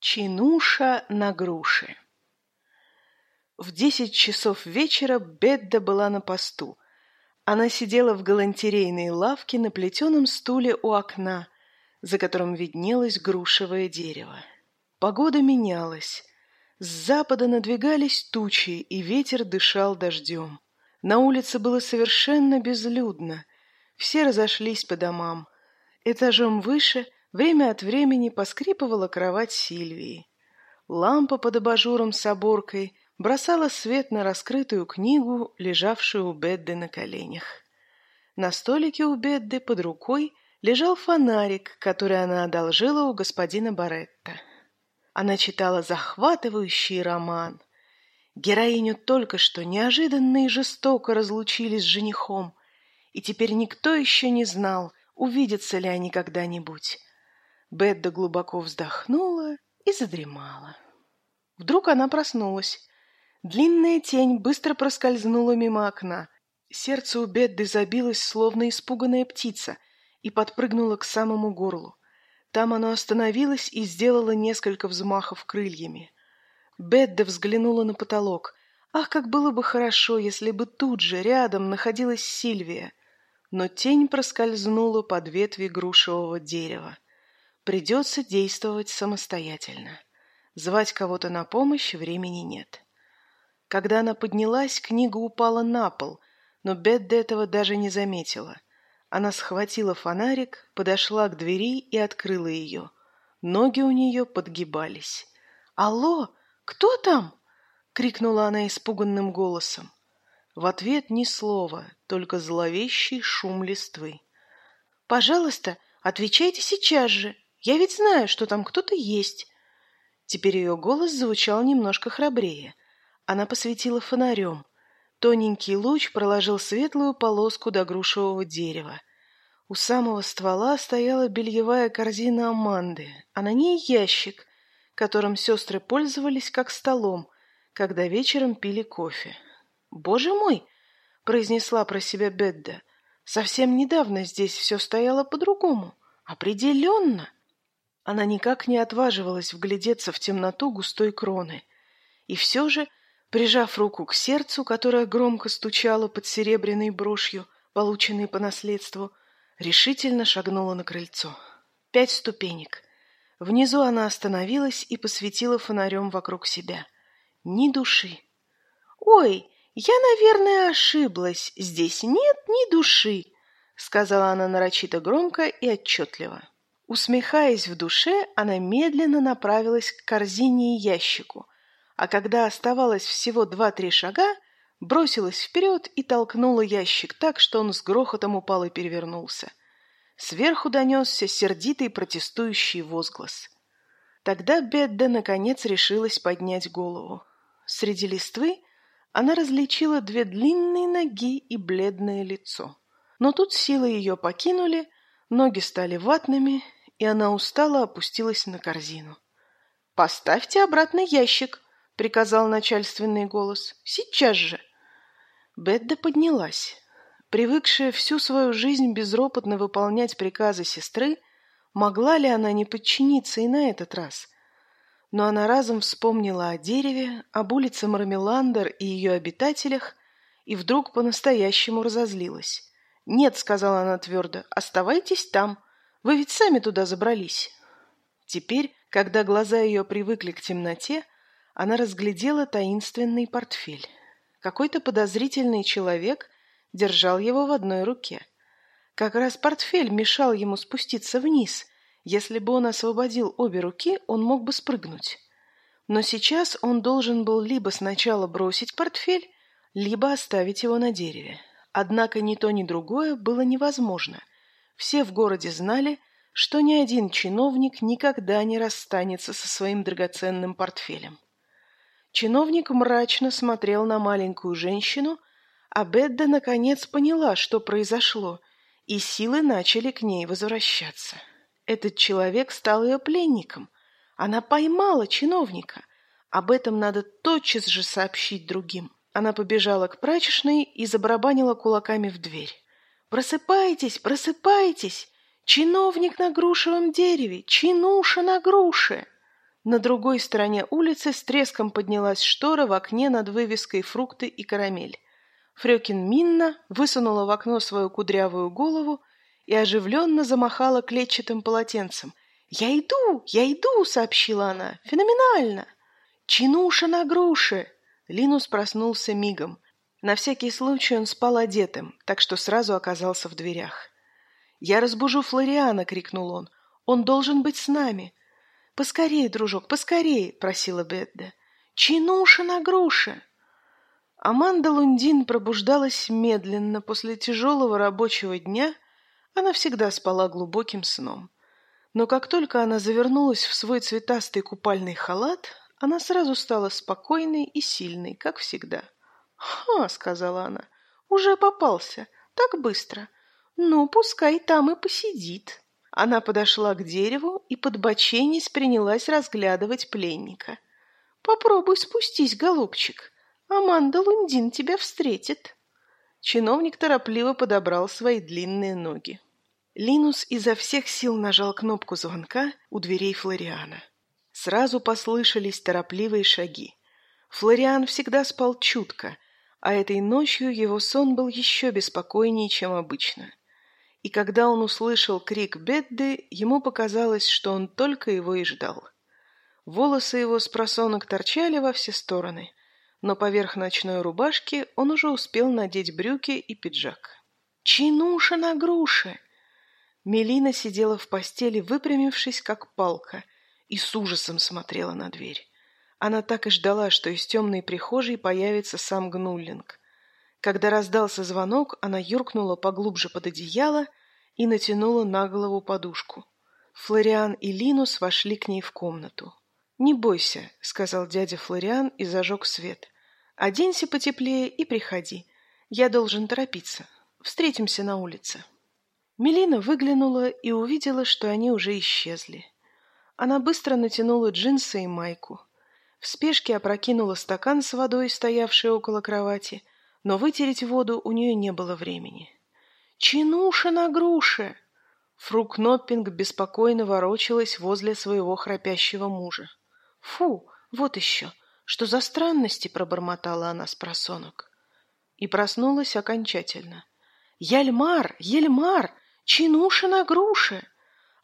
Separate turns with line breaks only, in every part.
Чинуша на груше. В десять часов вечера Бедда была на посту. Она сидела в галантерейной лавке на плетеном стуле у окна, за которым виднелось грушевое дерево. Погода менялась. С запада надвигались тучи, и ветер дышал дождем. На улице было совершенно безлюдно. Все разошлись по домам. Этажом выше – Время от времени поскрипывала кровать Сильвии. Лампа под абажуром с оборкой бросала свет на раскрытую книгу, лежавшую у Бедды на коленях. На столике у Бедды под рукой лежал фонарик, который она одолжила у господина Баретта. Она читала захватывающий роман. Героиню только что неожиданно и жестоко разлучились с женихом, и теперь никто еще не знал, увидятся ли они когда-нибудь. Бедда глубоко вздохнула и задремала. Вдруг она проснулась. Длинная тень быстро проскользнула мимо окна. Сердце у Бедды забилось, словно испуганная птица, и подпрыгнуло к самому горлу. Там оно остановилось и сделало несколько взмахов крыльями. Бедда взглянула на потолок. Ах, как было бы хорошо, если бы тут же, рядом, находилась Сильвия. Но тень проскользнула под ветви грушевого дерева. Придется действовать самостоятельно. Звать кого-то на помощь времени нет. Когда она поднялась, книга упала на пол, но Бет этого даже не заметила. Она схватила фонарик, подошла к двери и открыла ее. Ноги у нее подгибались. «Алло! Кто там?» — крикнула она испуганным голосом. В ответ ни слова, только зловещий шум листвы. «Пожалуйста, отвечайте сейчас же!» Я ведь знаю, что там кто-то есть. Теперь ее голос звучал немножко храбрее. Она посветила фонарем. Тоненький луч проложил светлую полоску до грушевого дерева. У самого ствола стояла бельевая корзина Аманды, а на ней ящик, которым сестры пользовались как столом, когда вечером пили кофе. «Боже мой!» — произнесла про себя Бедда. «Совсем недавно здесь все стояло по-другому. Определенно!» Она никак не отваживалась вглядеться в темноту густой кроны. И все же, прижав руку к сердцу, которое громко стучало под серебряной брошью, полученной по наследству, решительно шагнула на крыльцо. Пять ступенек. Внизу она остановилась и посветила фонарем вокруг себя. Ни души. «Ой, я, наверное, ошиблась. Здесь нет ни души», — сказала она нарочито громко и отчетливо. Усмехаясь в душе, она медленно направилась к корзине и ящику, а когда оставалось всего два-три шага, бросилась вперед и толкнула ящик так, что он с грохотом упал и перевернулся. Сверху донесся сердитый протестующий возглас. Тогда Бедда наконец решилась поднять голову. Среди листвы она различила две длинные ноги и бледное лицо. Но тут силы ее покинули, ноги стали ватными, и она устало опустилась на корзину. «Поставьте обратно ящик», — приказал начальственный голос. «Сейчас же». Бедда поднялась. Привыкшая всю свою жизнь безропотно выполнять приказы сестры, могла ли она не подчиниться и на этот раз? Но она разом вспомнила о дереве, об улице Мармеландер и ее обитателях, и вдруг по-настоящему разозлилась. «Нет», — сказала она твердо, — «оставайтесь там. Вы ведь сами туда забрались». Теперь, когда глаза ее привыкли к темноте, она разглядела таинственный портфель. Какой-то подозрительный человек держал его в одной руке. Как раз портфель мешал ему спуститься вниз. Если бы он освободил обе руки, он мог бы спрыгнуть. Но сейчас он должен был либо сначала бросить портфель, либо оставить его на дереве. Однако ни то, ни другое было невозможно. Все в городе знали, что ни один чиновник никогда не расстанется со своим драгоценным портфелем. Чиновник мрачно смотрел на маленькую женщину, а Бедда наконец поняла, что произошло, и силы начали к ней возвращаться. Этот человек стал ее пленником. Она поймала чиновника. Об этом надо тотчас же сообщить другим. Она побежала к прачечной и забарабанила кулаками в дверь. Просыпайтесь, просыпайтесь! Чиновник на грушевом дереве! Чинуша на груше!» На другой стороне улицы с треском поднялась штора в окне над вывеской «Фрукты и карамель». Фрёкин Минна высунула в окно свою кудрявую голову и оживленно замахала клетчатым полотенцем. «Я иду! Я иду!» — сообщила она. «Феноменально!» «Чинуша на груше!» Линус проснулся мигом. На всякий случай он спал одетым, так что сразу оказался в дверях. «Я разбужу Флориана!» — крикнул он. «Он должен быть с нами!» «Поскорей, дружок, поскорей!» — просила Бедда. «Чинуша на груше!» Аманда Лундин пробуждалась медленно после тяжелого рабочего дня. Она всегда спала глубоким сном. Но как только она завернулась в свой цветастый купальный халат, она сразу стала спокойной и сильной, как всегда. «Ха!» — сказала она. «Уже попался. Так быстро. Ну, пускай там и посидит». Она подошла к дереву и под боченись принялась разглядывать пленника. «Попробуй спустись, голубчик. Аманда Лундин тебя встретит». Чиновник торопливо подобрал свои длинные ноги. Линус изо всех сил нажал кнопку звонка у дверей Флориана. Сразу послышались торопливые шаги. Флориан всегда спал чутко, а этой ночью его сон был еще беспокойнее, чем обычно. И когда он услышал крик Бедды, ему показалось, что он только его и ждал. Волосы его с просонок торчали во все стороны, но поверх ночной рубашки он уже успел надеть брюки и пиджак. «Чинуша на груше!» Мелина сидела в постели, выпрямившись, как палка, и с ужасом смотрела на дверь. Она так и ждала, что из темной прихожей появится сам Гнуллинг. Когда раздался звонок, она юркнула поглубже под одеяло и натянула на голову подушку. Флориан и Линус вошли к ней в комнату. «Не бойся», — сказал дядя Флориан и зажег свет. «Оденься потеплее и приходи. Я должен торопиться. Встретимся на улице». Мелина выглянула и увидела, что они уже исчезли. Она быстро натянула джинсы и майку. В спешке опрокинула стакан с водой, стоявший около кровати, но вытереть воду у нее не было времени. «Чинуша на груше!» Фру Кноппинг беспокойно ворочалась возле своего храпящего мужа. «Фу, вот еще! Что за странности?» — пробормотала она с просонок. И проснулась окончательно. «Яльмар! Ельмар! Чинуша на груше!»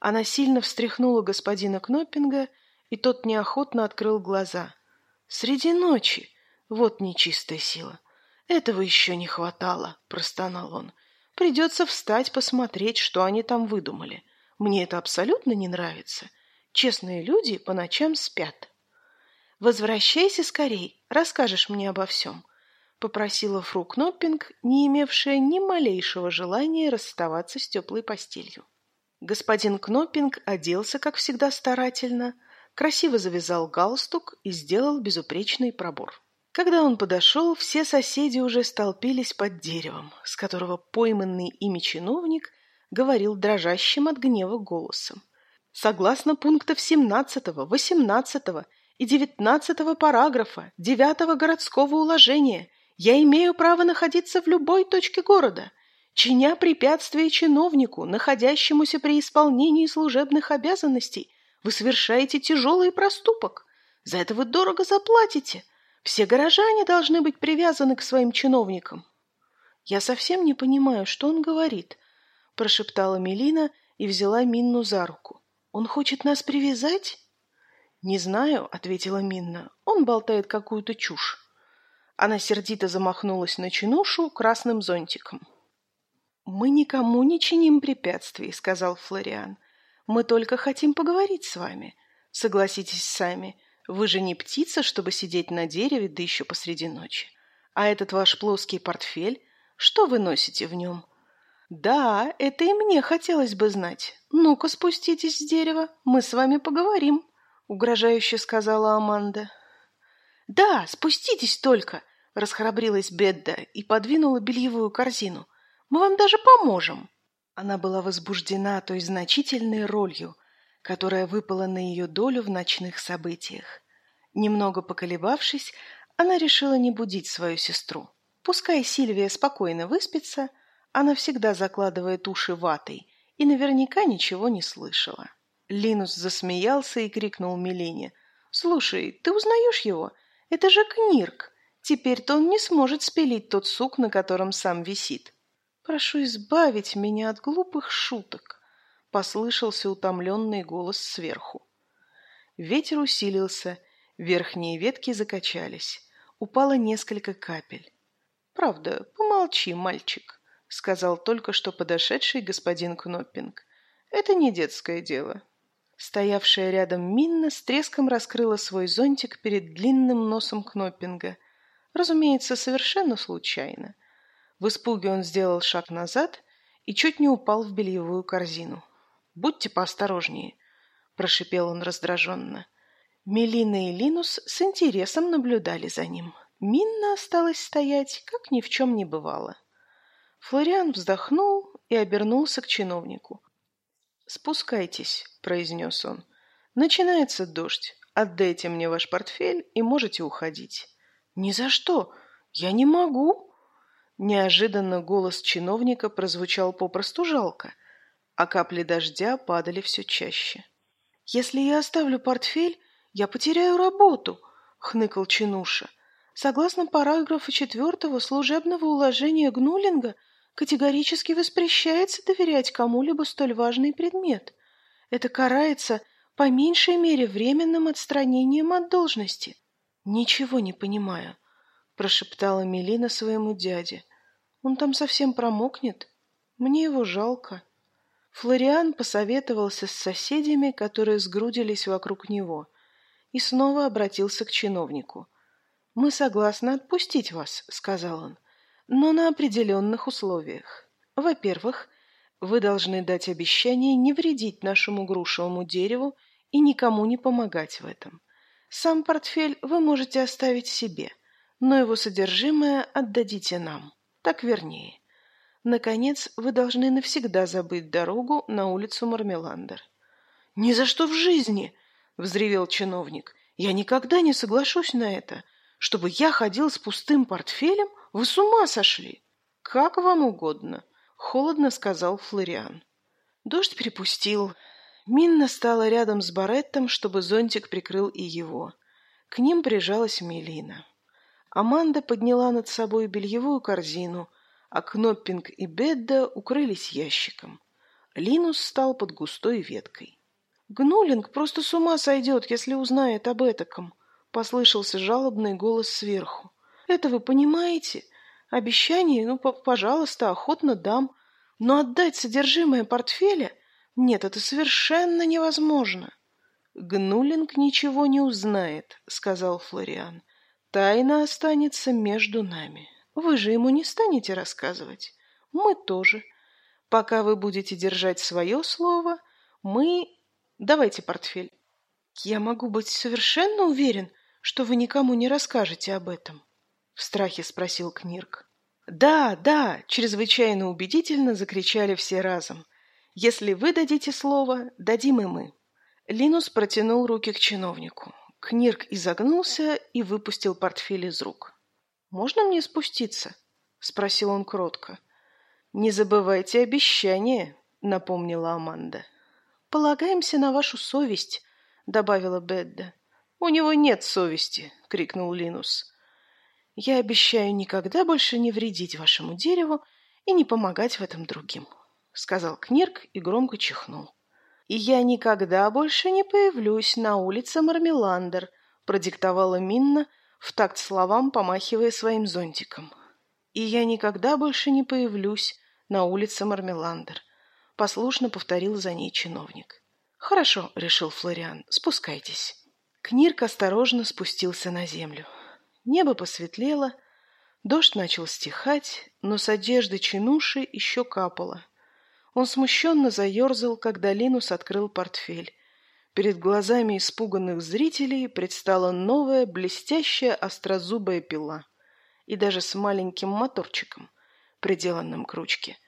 Она сильно встряхнула господина Кноппинга, и тот неохотно открыл глаза. «Среди ночи! Вот нечистая сила! Этого еще не хватало!» — простонал он. «Придется встать, посмотреть, что они там выдумали. Мне это абсолютно не нравится. Честные люди по ночам спят». «Возвращайся скорей, расскажешь мне обо всем», — попросила фру Кноппинг, не имевшая ни малейшего желания расставаться с теплой постелью. Господин Кноппинг оделся, как всегда, старательно, красиво завязал галстук и сделал безупречный пробор. Когда он подошел, все соседи уже столпились под деревом, с которого пойманный ими чиновник говорил дрожащим от гнева голосом. Согласно пунктов 17, 18 и 19 параграфа 9 городского уложения, я имею право находиться в любой точке города, чиня препятствия чиновнику, находящемуся при исполнении служебных обязанностей, вы совершаете тяжелый проступок. За это вы дорого заплатите. Все горожане должны быть привязаны к своим чиновникам. Я совсем не понимаю, что он говорит, прошептала Мелина и взяла Минну за руку. Он хочет нас привязать? Не знаю, ответила Минна. Он болтает какую-то чушь. Она сердито замахнулась на чинушу красным зонтиком. «Мы никому не чиним препятствий», — сказал Флориан. «Мы только хотим поговорить с вами. Согласитесь сами, вы же не птица, чтобы сидеть на дереве, да еще посреди ночи. А этот ваш плоский портфель, что вы носите в нем?» «Да, это и мне хотелось бы знать. Ну-ка, спуститесь с дерева, мы с вами поговорим», — угрожающе сказала Аманда. «Да, спуститесь только», — расхрабрилась Бедда и подвинула бельевую корзину — мы вам даже поможем!» Она была возбуждена той значительной ролью, которая выпала на ее долю в ночных событиях. Немного поколебавшись, она решила не будить свою сестру. Пускай Сильвия спокойно выспится, она всегда закладывает уши ватой и наверняка ничего не слышала. Линус засмеялся и крикнул Милене. «Слушай, ты узнаешь его? Это же Книрк. Теперь-то он не сможет спилить тот сук, на котором сам висит». «Прошу избавить меня от глупых шуток», — послышался утомленный голос сверху. Ветер усилился, верхние ветки закачались. Упало несколько капель. «Правда, помолчи, мальчик», — сказал только что подошедший господин Кноппинг. «Это не детское дело». Стоявшая рядом Минна с треском раскрыла свой зонтик перед длинным носом Кноппинга. Разумеется, совершенно случайно. В испуге он сделал шаг назад и чуть не упал в бельевую корзину. «Будьте поосторожнее», — прошипел он раздраженно. Мелина и Линус с интересом наблюдали за ним. Минна осталась стоять, как ни в чем не бывало. Флориан вздохнул и обернулся к чиновнику. «Спускайтесь», — произнес он. «Начинается дождь. Отдайте мне ваш портфель и можете уходить». «Ни за что! Я не могу!» Неожиданно голос чиновника прозвучал попросту жалко, а капли дождя падали все чаще. «Если я оставлю портфель, я потеряю работу», — хныкал Чинуша. «Согласно параграфу четвертого служебного уложения Гнулинга, категорически воспрещается доверять кому-либо столь важный предмет. Это карается по меньшей мере временным отстранением от должности». «Ничего не понимаю», — прошептала Мелина своему дяде. «Он там совсем промокнет. Мне его жалко». Флориан посоветовался с соседями, которые сгрудились вокруг него, и снова обратился к чиновнику. «Мы согласны отпустить вас», — сказал он, — «но на определенных условиях. Во-первых, вы должны дать обещание не вредить нашему грушевому дереву и никому не помогать в этом. Сам портфель вы можете оставить себе, но его содержимое отдадите нам. Так вернее. Наконец, вы должны навсегда забыть дорогу на улицу Мармеландер. «Ни за что в жизни!» — взревел чиновник. «Я никогда не соглашусь на это. Чтобы я ходил с пустым портфелем? Вы с ума сошли!» «Как вам угодно», — холодно сказал Флориан. Дождь припустил. Минна стала рядом с Бареттом, чтобы зонтик прикрыл и его. К ним прижалась Мелина. Аманда подняла над собой бельевую корзину, а Кноппинг и Бедда укрылись ящиком. Линус стал под густой веткой. «Гнулинг просто с ума сойдет, если узнает об этаком», — послышался жалобный голос сверху. «Это вы понимаете? Обещание, ну, пожалуйста, охотно дам. Но отдать содержимое портфеля? Нет, это совершенно невозможно». «Гнулинг ничего не узнает», — сказал Флориан. «Тайна останется между нами». Вы же ему не станете рассказывать. Мы тоже. Пока вы будете держать свое слово, мы... Давайте портфель. Я могу быть совершенно уверен, что вы никому не расскажете об этом? В страхе спросил Книрк. Да, да, чрезвычайно убедительно закричали все разом. Если вы дадите слово, дадим и мы. Линус протянул руки к чиновнику. Книрк изогнулся и выпустил портфель из рук. «Можно мне спуститься?» — спросил он кротко. «Не забывайте обещание», — напомнила Аманда. «Полагаемся на вашу совесть», — добавила Бедда. «У него нет совести», — крикнул Линус. «Я обещаю никогда больше не вредить вашему дереву и не помогать в этом другим», — сказал Книрк и громко чихнул. «И я никогда больше не появлюсь на улице Мармеландер», — продиктовала Минна, — в такт словам помахивая своим зонтиком. «И я никогда больше не появлюсь на улице Мармеландер», — послушно повторил за ней чиновник. «Хорошо», — решил Флориан, — «спускайтесь». Книрк осторожно спустился на землю. Небо посветлело, дождь начал стихать, но с одежды чинуши еще капало. Он смущенно заерзал, когда Линус открыл портфель. Перед глазами испуганных зрителей предстала новая блестящая острозубая пила и даже с маленьким моторчиком, приделанным к ручке.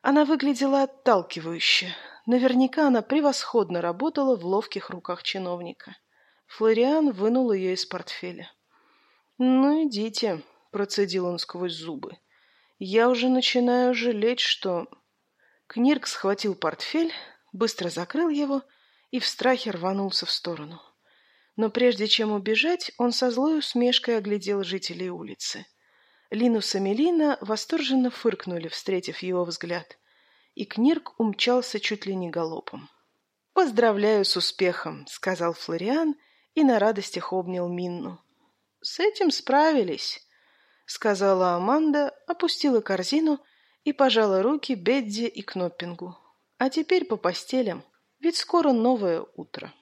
Она выглядела отталкивающе. Наверняка она превосходно работала в ловких руках чиновника. Флориан вынул ее из портфеля. «Ну, идите», — процедил он сквозь зубы. «Я уже начинаю жалеть, что...» Книрк схватил портфель, быстро закрыл его и в страхе рванулся в сторону. Но прежде чем убежать, он со злой усмешкой оглядел жителей улицы. Линус и Мелина восторженно фыркнули, встретив его взгляд, и Книрк умчался чуть ли не галопом. «Поздравляю с успехом», — сказал Флориан и на радостях обнял Минну. «С этим справились», — сказала Аманда, опустила корзину и пожала руки Бедди и Кноппингу. «А теперь по постелям, ведь скоро новое утро».